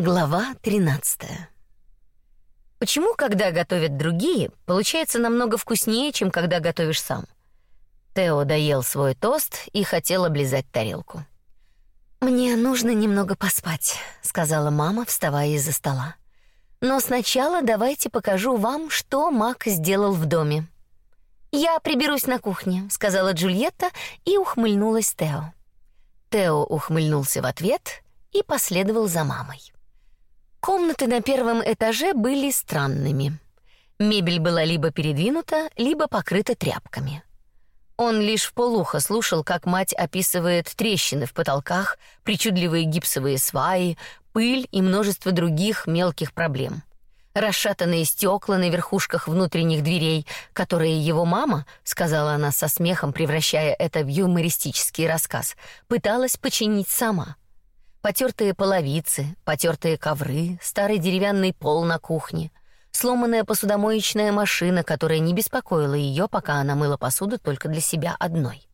Глава 13. Почему, когда готовят другие, получается намного вкуснее, чем когда готовишь сам? Тео доел свой тост и хотел облизать тарелку. Мне нужно немного поспать, сказала мама, вставая из-за стола. Но сначала давайте покажу вам, что Мак сделал в доме. Я приберусь на кухне, сказала Джульетта и ухмыльнулась Тео. Тео ухмыльнулся в ответ и последовал за мамой. Комнаты на первом этаже были странными. Мебель была либо передвинута, либо покрыта тряпками. Он лишь в полухо слушал, как мать описывает трещины в потолках, причудливые гипсовые сваи, пыль и множество других мелких проблем. Расшатанные стекла на верхушках внутренних дверей, которые его мама, сказала она со смехом, превращая это в юмористический рассказ, пыталась починить сама. Потертые половицы, потертые ковры, старый деревянный пол на кухне, сломанная посудомоечная машина, которая не беспокоила ее, пока она мыла посуду только для себя одной.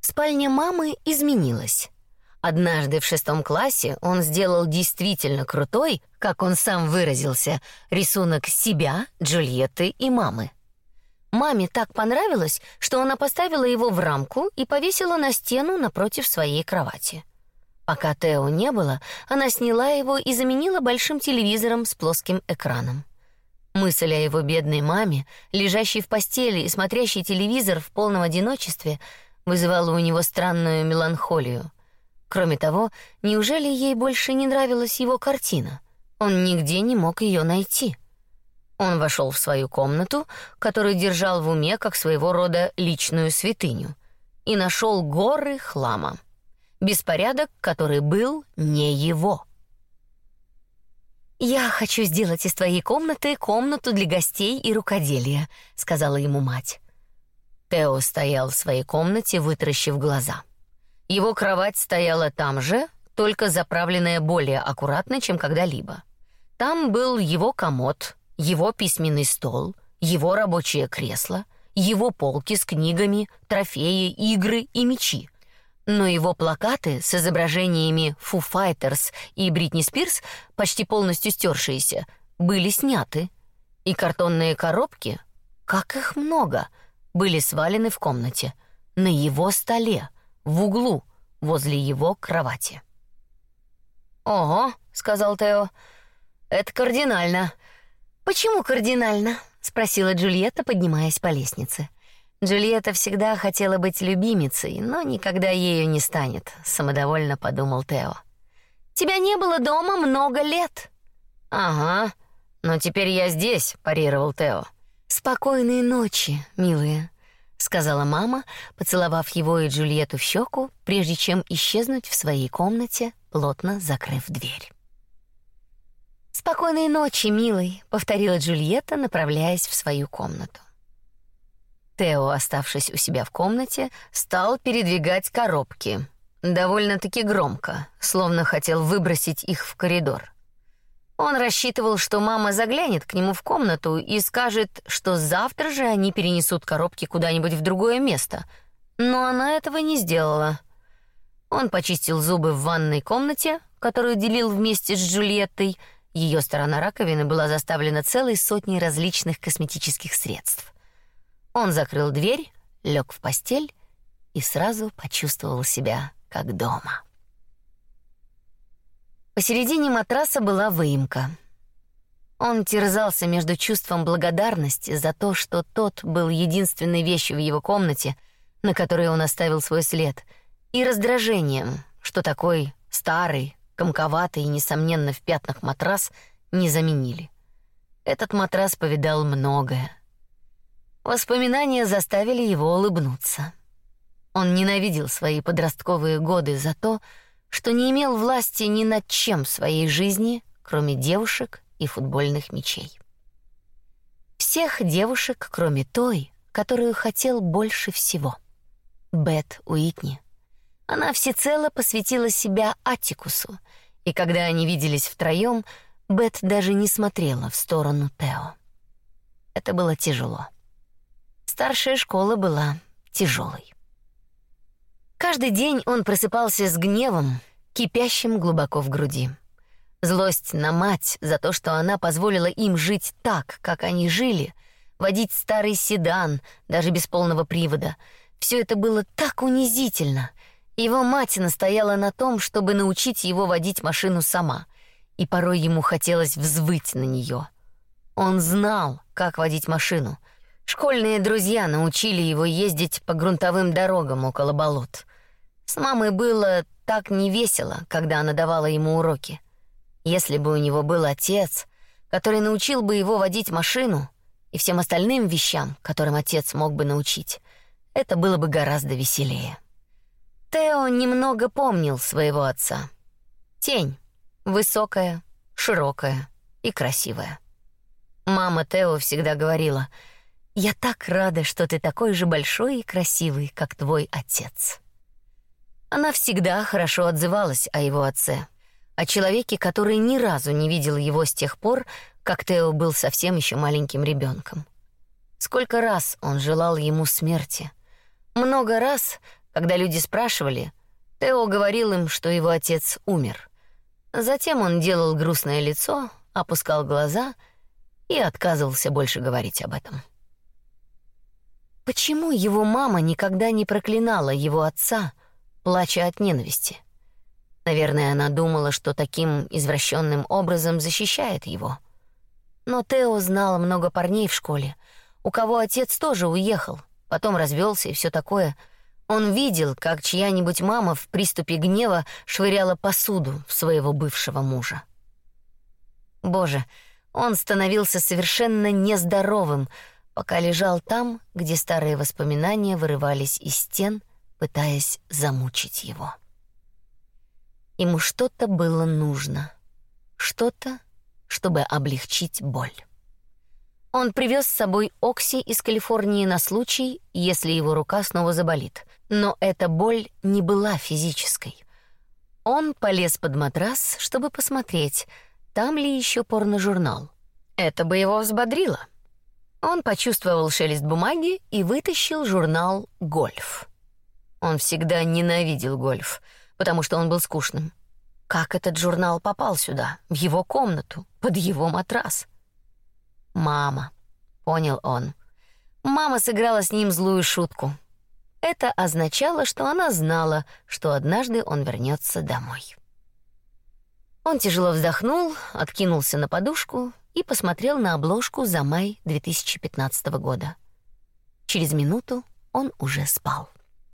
Спальня мамы изменилась. Однажды в шестом классе он сделал действительно крутой, как он сам выразился, рисунок себя, Джульетты и мамы. Маме так понравилось, что она поставила его в рамку и повесила на стену напротив своей кровати. Пока Тео не было, она сняла его и заменила большим телевизором с плоским экраном. Мысль о его бедной маме, лежащей в постели и смотрящей телевизор в полном одиночестве, вызывала у него странную меланхолию. Кроме того, неужели ей больше не нравилась его картина? Он нигде не мог ее найти. Он вошел в свою комнату, которую держал в уме как своего рода личную святыню, и нашел горы хлама беспорядок, который был не его. Я хочу сделать из твоей комнаты комнату для гостей и рукоделия, сказала ему мать. Тео стоял в своей комнате, вытаращив глаза. Его кровать стояла там же, только заправленная более аккуратно, чем когда-либо. Там был его комод, его письменный стол, его рабочее кресло, его полки с книгами, трофеи, игры и мечи но его плакаты с изображениями Foo Fighters и Бритни Спирс, почти полностью стершиеся, были сняты, и картонные коробки, как их много, были свалены в комнате, на его столе, в углу, возле его кровати. «Ого», — сказал Тео, — «это кардинально». «Почему кардинально?» — спросила Джульетта, поднимаясь по лестнице. Джульетта всегда хотела быть любимицей, но никогда ею не станет, самодовольно подумал Тео. Тебя не было дома много лет. Ага, но теперь я здесь, парировал Тео. Спокойной ночи, милые, сказала мама, поцеловав его и Джульетту в щеку, прежде чем исчезнуть в своей комнате, плотно закрыв дверь. Спокойной ночи, милый, повторила Джульетта, направляясь в свою комнату. Тео, оставшись у себя в комнате, стал передвигать коробки. Довольно-таки громко, словно хотел выбросить их в коридор. Он рассчитывал, что мама заглянет к нему в комнату и скажет, что завтра же они перенесут коробки куда-нибудь в другое место. Но она этого не сделала. Он почистил зубы в ванной комнате, которую делил вместе с Джульеттой. Ее сторона раковины была заставлена целой сотней различных косметических средств. Он закрыл дверь, лег в постель и сразу почувствовал себя как дома. Посередине матраса была выемка. Он терзался между чувством благодарности за то, что тот был единственной вещью в его комнате, на которой он оставил свой след, и раздражением, что такой старый, комковатый и несомненно в пятнах матрас не заменили. Этот матрас повидал многое. Воспоминания заставили его улыбнуться. Он ненавидел свои подростковые годы за то, что не имел власти ни над чем в своей жизни, кроме девушек и футбольных мячей. Всех девушек, кроме той, которую хотел больше всего. Бет Уитни. Она всецело посвятила себя Атикусу, и когда они виделись втроем, Бет даже не смотрела в сторону Тео. Это было тяжело. Старшая школа была тяжелой. Каждый день он просыпался с гневом, кипящим глубоко в груди. Злость на мать за то, что она позволила им жить так, как они жили, водить старый седан, даже без полного привода. Все это было так унизительно. Его мать настояла на том, чтобы научить его водить машину сама, и порой ему хотелось взвыть на нее. Он знал, как водить машину. Школьные друзья научили его ездить по грунтовым дорогам около болот. С мамой было так невесело, когда она давала ему уроки. Если бы у него был отец, который научил бы его водить машину и всем остальным вещам, которым отец мог бы научить, это было бы гораздо веселее. Тео немного помнил своего отца. Тень, высокая, широкая и красивая. Мама Тео всегда говорила: "Я так рада, что ты такой же большой и красивый, как твой отец". Она всегда хорошо отзывалась о его отце, о человеке, который ни разу не видел его с тех пор, как Тео был совсем еще маленьким ребенком. Сколько раз он желал ему смерти. Много раз когда люди спрашивали, Тео говорил им, что его отец умер. Затем он делал грустное лицо, опускал глаза и отказывался больше говорить об этом. Почему его мама никогда не проклинала его отца, плача от ненависти? Наверное, она думала, что таким извращенным образом защищает его. Но Тео знал много парней в школе, у кого отец тоже уехал, потом развелся и все такое — он видел, как чья-нибудь мама в приступе гнева швыряла посуду в своего бывшего мужа. Боже, он становился совершенно нездоровым, пока лежал там, где старые воспоминания вырывались из стен, пытаясь замучить его. Ему что-то было нужно, что-то, чтобы облегчить боль. Он привез с собой Окси из Калифорнии на случай, если его рука снова заболит. Но эта боль не была физической. Он полез под матрас, чтобы посмотреть, там ли еще порно-журнал. Это бы его взбодрило. Он почувствовал шелест бумаги и вытащил журнал «Гольф». Он всегда ненавидел гольф, потому что он был скучным. Как этот журнал попал сюда, в его комнату, под его матрас? Мама, понял он. Мама сыграла с ним злую шутку. Это означало, что она знала, что однажды он вернется домой. Он тяжело вздохнул, откинулся на подушку и посмотрел на обложку за май 2015 года. Через минуту он уже спал.